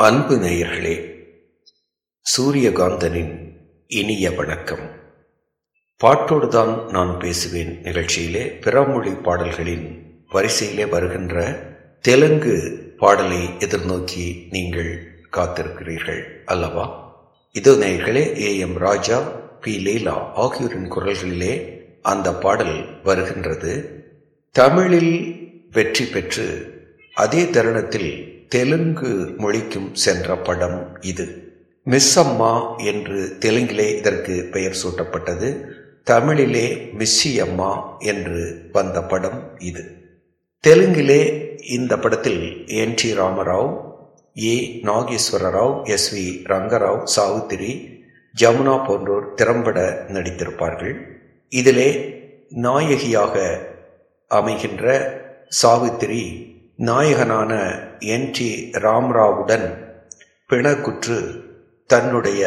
அன்பு நேயர்களே சூரியகாந்தனின் இனிய வணக்கம். பாட்டோடுதான் நான் பேசுவேன் நிகழ்ச்சியிலே பிறமொழி பாடல்களின் வரிசையிலே வருகின்ற தெலுங்கு பாடலை எதிர்நோக்கி நீங்கள் காத்திருக்கிறீர்கள் அல்லவா? இது நேயர்களே ஏ எம் ராஜா பி லீலா ஆகியோரின் குரல்களிலே அந்த பாடல் வருகின்றது. தமிழில் வெற்றி பெற்று அதே தருணத்தில் தெலுங்கு மொழிக்கும் சென்ற படம் இது. மிஸ் அம்மா என்று தெலுங்கிலே இதற்கு பெயர் சூட்டப்பட்டது. தமிழிலே மிஸ்ஸி அம்மா என்று வந்த படம் இது. தெலுங்கிலே இந்த படத்தில் N T Ramarao A Nageswara Rao S V Rangarao Savitri Jamuna போன்றோர் திறம்பட நடித்திருப்பார்கள். இதிலே நாயகியாக அமைகின்ற சாவித்திரி நாயகனான என் டி ராம்ராவுடன் பிணக்குற்று தன்னுடைய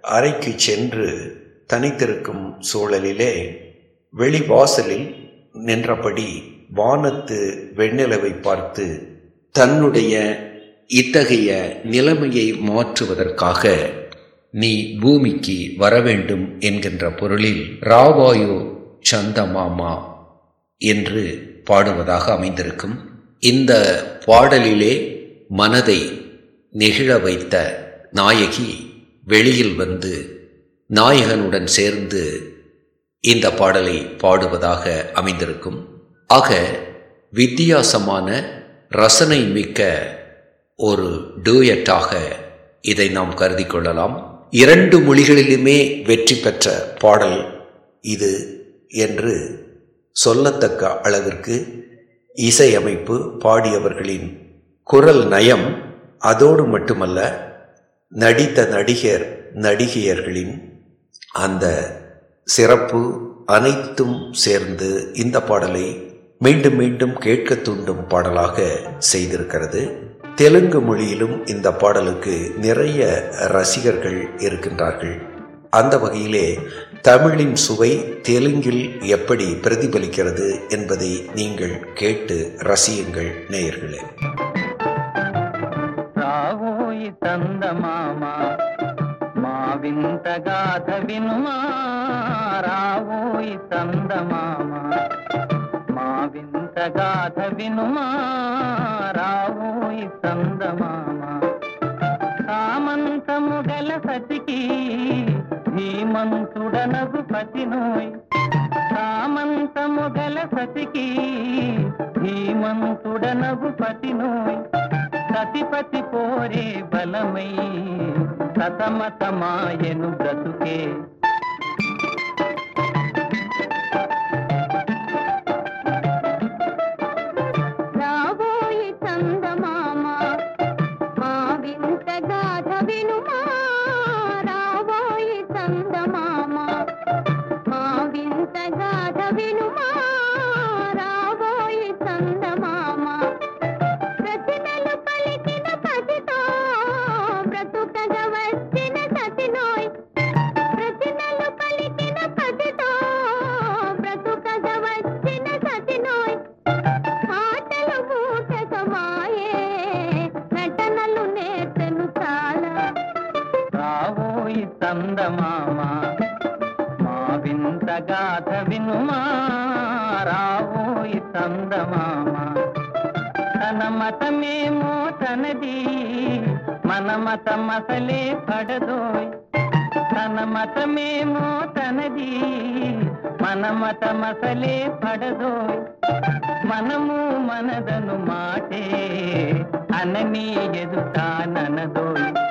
அறைக்கு சென்று தனித்திருக்கும் சூழலிலே வெளிவாசலில் நின்றபடி வானத்து வெண்ணிலவை பார்த்து தன்னுடைய இத்தகைய நிலைமையை மாற்றுவதற்காக நீ பூமிக்கு வரவேண்டும் என்கின்ற பொருளில் ராவாயோ சந்தமாமா என்று பாடுவதாக அமைந்திருக்கும். இந்த பாடலிலே மனதை நெகிழ வைத்த நாயகி வெளியில் வந்து நாயகனுடன் சேர்ந்து இந்த பாடலை பாடுவதாக அமைந்திருக்கும். ஆக வித்தியாசமான ரசனை மிக்க ஒரு டூயட்டாக இதை நாம் கருதி கொள்ளலாம். இரண்டு மொழிகளிலுமே வெற்றி பெற்ற பாடல் இது என்று சொல்லத்தக்க அளவிற்கு இசையமைப்பு பாடியவர்களின் குரல் நயம் அதோடு மட்டுமல்ல நடித்த நடிகர் நடிகையர்களின் அந்த சிறப்பு அனைத்தும் சேர்ந்து இந்த பாடலை மீண்டும் மீண்டும் கேட்க தூண்டும் பாடலாக செய்திருக்கிறது. தெலுங்கு மொழியிலும் இந்த பாடலுக்கு நிறைய ரசிகர்கள் இருக்கின்றார்கள். அந்த வகையிலே தமிழின் சுவை தெலுங்கில் எப்படி பிரதிபலிக்கிறது என்பதை நீங்கள் கேட்டு ரசியுங்கள் நேயர்களே రావోయి చందమామ మా వింత గాథ వినుమా రావోయి చందమామ మా వింత గాథ వినుమా రావోయి చందమామ సామంతము గల సతికి పతి నోయ్. సామంత మొగల సతికి ధీమంతుడనగు పతి నోయ్. సతిపతి పోరే బలమై సతమతమాయను బ్రతుకే గాథ రావోయి చందమామ. తన మతమేమో తనది మన మతం అసలే పడదోయ్. తన మతమేమో తనది మన మతం అసలే పడదోయ్. మనము మనదను మాటే అననీ ఎదుటాననదోయ్